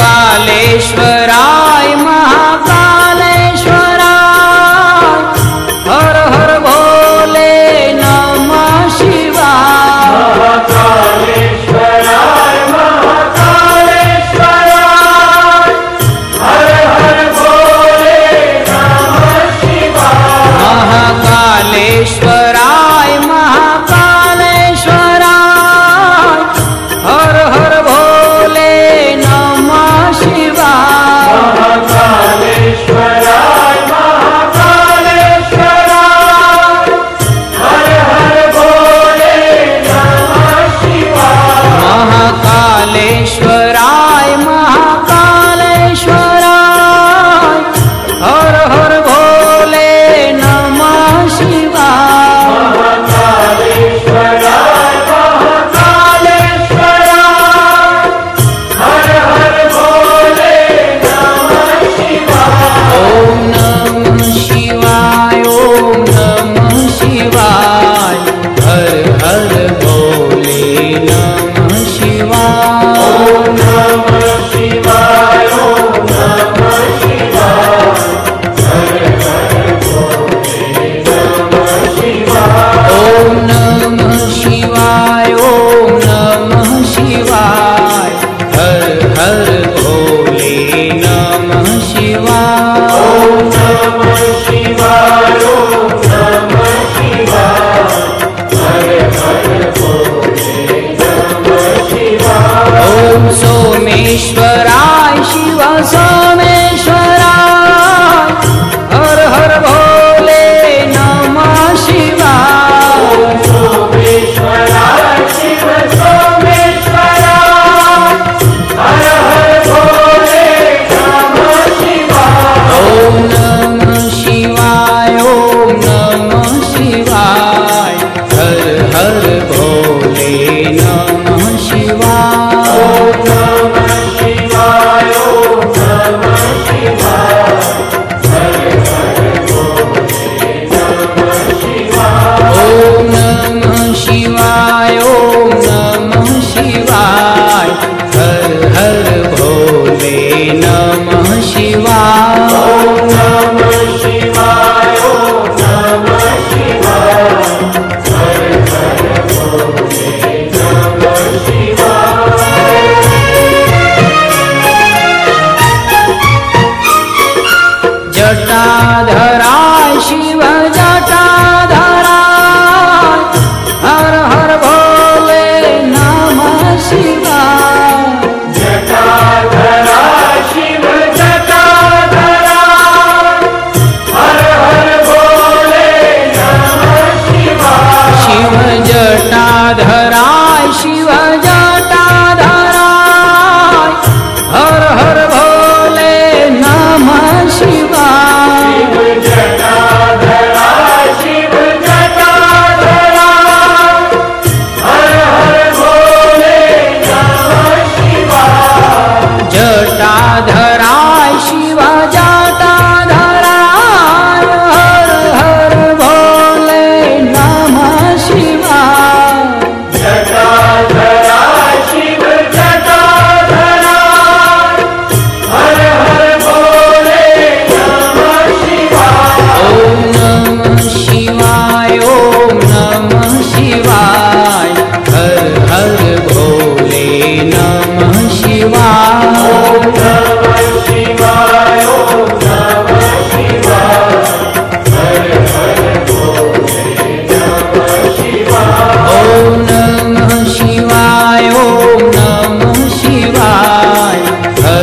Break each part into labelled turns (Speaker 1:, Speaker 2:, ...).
Speaker 1: कालेश्वराय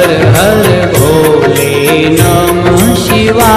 Speaker 1: हर हर भोले नमः शिवा